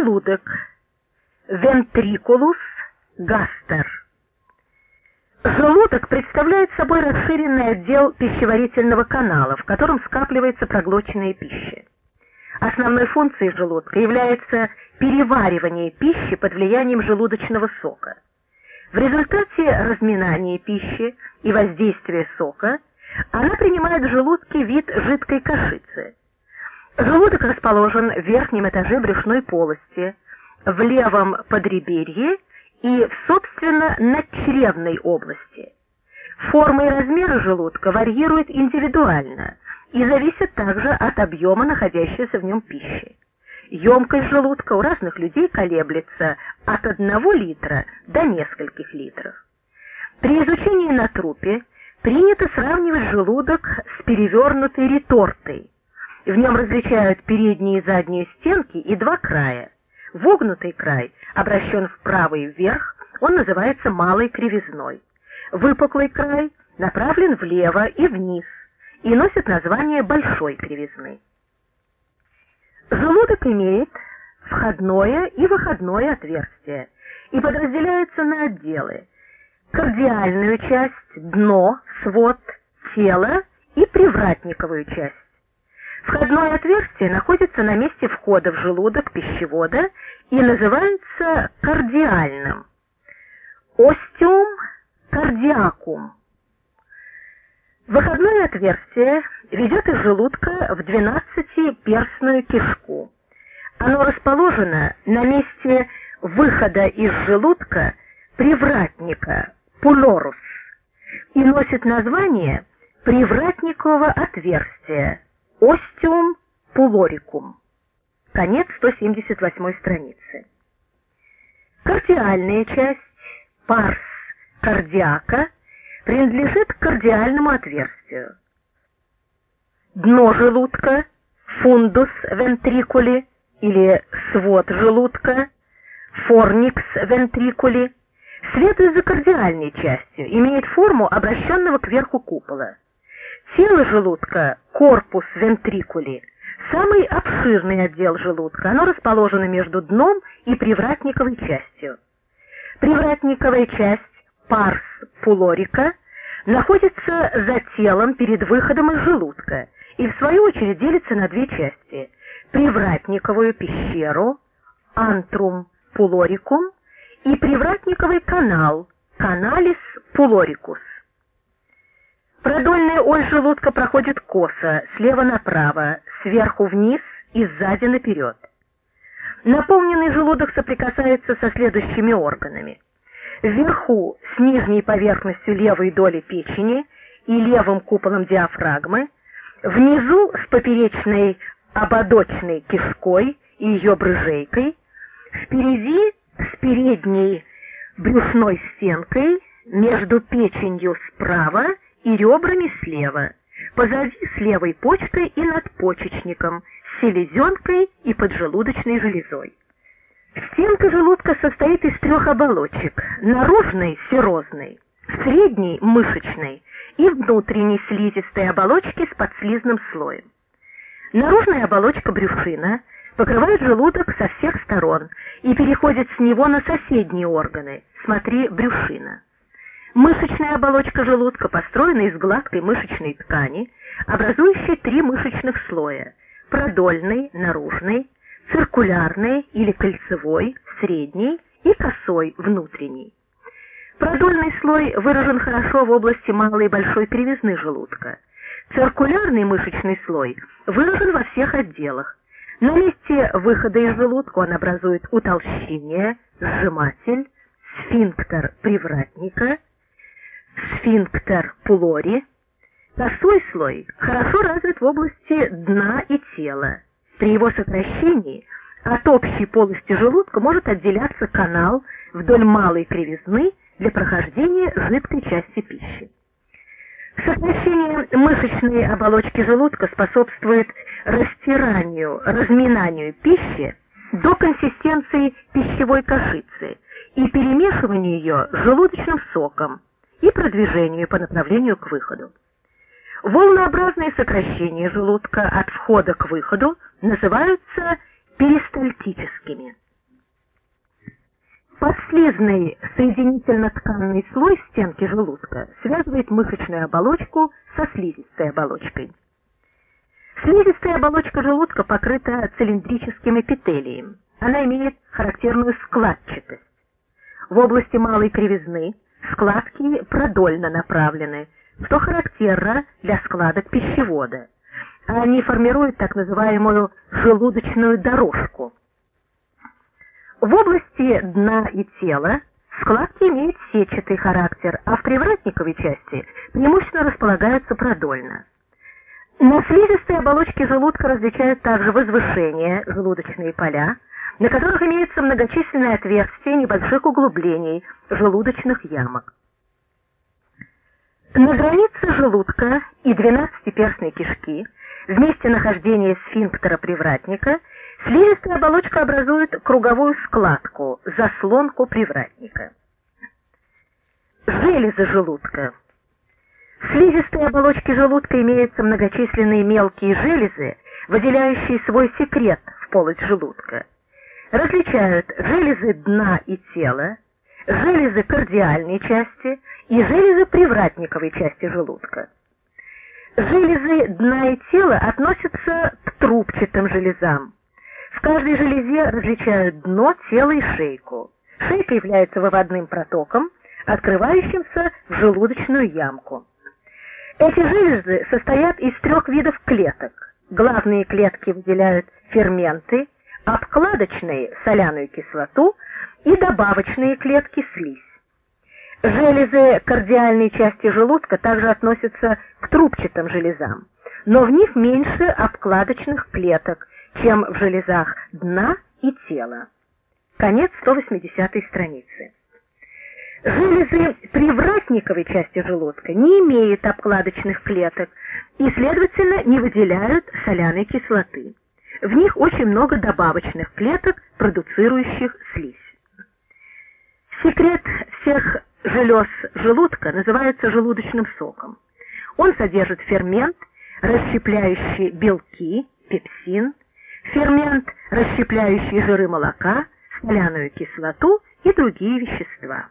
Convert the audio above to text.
Желудок. Ventriculus gaster. Желудок представляет собой расширенный отдел пищеварительного канала, в котором скапливается проглоченная пища. Основной функцией желудка является переваривание пищи под влиянием желудочного сока. В результате разминания пищи и воздействия сока она принимает в желудке вид жидкой кашицы. Желудок расположен в верхнем этаже брюшной полости, в левом подреберье и, собственно, надчревной области. Форма и размеры желудка варьируют индивидуально и зависят также от объема находящейся в нем пищи. Емкость желудка у разных людей колеблется от 1 литра до нескольких литров. При изучении на трупе принято сравнивать желудок с перевернутой ретортой. В нем различают передние и задние стенки и два края. Вогнутый край обращен вправо и вверх, он называется малой кривизной. Выпуклый край направлен влево и вниз и носит название большой кривизны. Желудок имеет входное и выходное отверстие и подразделяется на отделы: кардиальную часть, дно, свод, тело и привратниковую часть. Входное отверстие находится на месте входа в желудок пищевода и называется кардиальным. Остеум кардиакум. Выходное отверстие ведет из желудка в двенадцатиперстную кишку. Оно расположено на месте выхода из желудка привратника пулорус и носит название привратникового отверстия Остеум пулорикум. Конец 178 страницы. Кардиальная часть, парс кардиака, принадлежит к кардиальному отверстию. Дно желудка, фундус вентрикули или свод желудка, форникс вентрикули, следует за кардиальной частью, имеет форму обращенного кверху купола. Тело желудка, корпус вентрикули, самый обширный отдел желудка. Оно расположено между дном и привратниковой частью. Привратниковая часть, парс пулорика, находится за телом перед выходом из желудка и в свою очередь делится на две части: привратниковую пещеру, антрум пулорикум и привратниковый канал, каналис пулорикус. Продольная ось желудка проходит косо, слева направо, сверху вниз и сзади наперед. Наполненный желудок соприкасается со следующими органами. Вверху с нижней поверхностью левой доли печени и левым куполом диафрагмы, внизу с поперечной ободочной кишкой и ее брыжейкой, впереди с передней брюшной стенкой, между печенью справа и ребрами слева, позади с левой почкой и надпочечником, селезенкой и поджелудочной железой. Стенка желудка состоит из трех оболочек: наружной серозной, средней мышечной и внутренней слизистой оболочки с подслизным слоем. Наружная оболочка брюшина покрывает желудок со всех сторон и переходит с него на соседние органы. Смотри брюшина. Мышечная оболочка желудка построена из гладкой мышечной ткани, образующей три мышечных слоя: продольный, наружный, циркулярный или кольцевой, средний и косой, внутренний. Продольный слой выражен хорошо в области малой и большой кривизны желудка. Циркулярный мышечный слой выражен во всех отделах. На месте выхода из желудка он образует утолщение, сжиматель, сфинктер привратника, сфинктер пулори. Косой слой хорошо развит в области дна и тела. При его сокращении от общей полости желудка может отделяться канал вдоль малой кривизны для прохождения жидкой части пищи. Сокращение мышечной оболочки желудка способствует растиранию, разминанию пищи до консистенции пищевой кашицы и перемешиванию ее с желудочным соком и продвижению по направлению к выходу. Волнообразные сокращения желудка от входа к выходу называются перистальтическими. Послизный соединительно-тканный слой стенки желудка связывает мышечную оболочку со слизистой оболочкой. Слизистая оболочка желудка покрыта цилиндрическим эпителием. Она имеет характерную складчатость. В области малой кривизны складки продольно направлены, что характерно для складок пищевода. Они формируют так называемую желудочную дорожку. В области дна и тела складки имеют сетчатый характер, а в привратниковой части преимущественно располагаются продольно. На слизистой оболочке желудка различают также возвышения, желудочные поля, на которых имеются многочисленные отверстия небольших углублений, желудочных ямок. На границе желудка и двенадцатиперстной кишки, в месте нахождения сфинктера привратника, слизистая оболочка образует круговую складку, заслонку привратника. Железы желудка. В слизистой оболочке желудка имеются многочисленные мелкие железы, выделяющие свой секрет в полость желудка различают железы дна и тела, железы кардиальной части и железы привратниковой части желудка. Железы дна и тела относятся к трубчатым железам. В каждой железе различают дно, тело и шейку. Шейка является выводным протоком, открывающимся в желудочную ямку. Эти железы состоят из трех видов клеток. Главные клетки выделяют ферменты, обкладочные соляную кислоту и добавочные клетки слизь. Железы кардиальной части желудка также относятся к трубчатым железам, но в них меньше обкладочных клеток, чем в железах дна и тела. Конец 180 страницы. Железы привратниковой части желудка не имеют обкладочных клеток и, следовательно, не выделяют соляной кислоты. В них очень много добавочных клеток, продуцирующих слизь. Секрет всех желез желудка называется желудочным соком. Он содержит фермент, расщепляющий белки, пепсин, фермент, расщепляющий жиры молока, соляную кислоту и другие вещества.